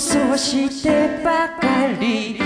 そしてばかり。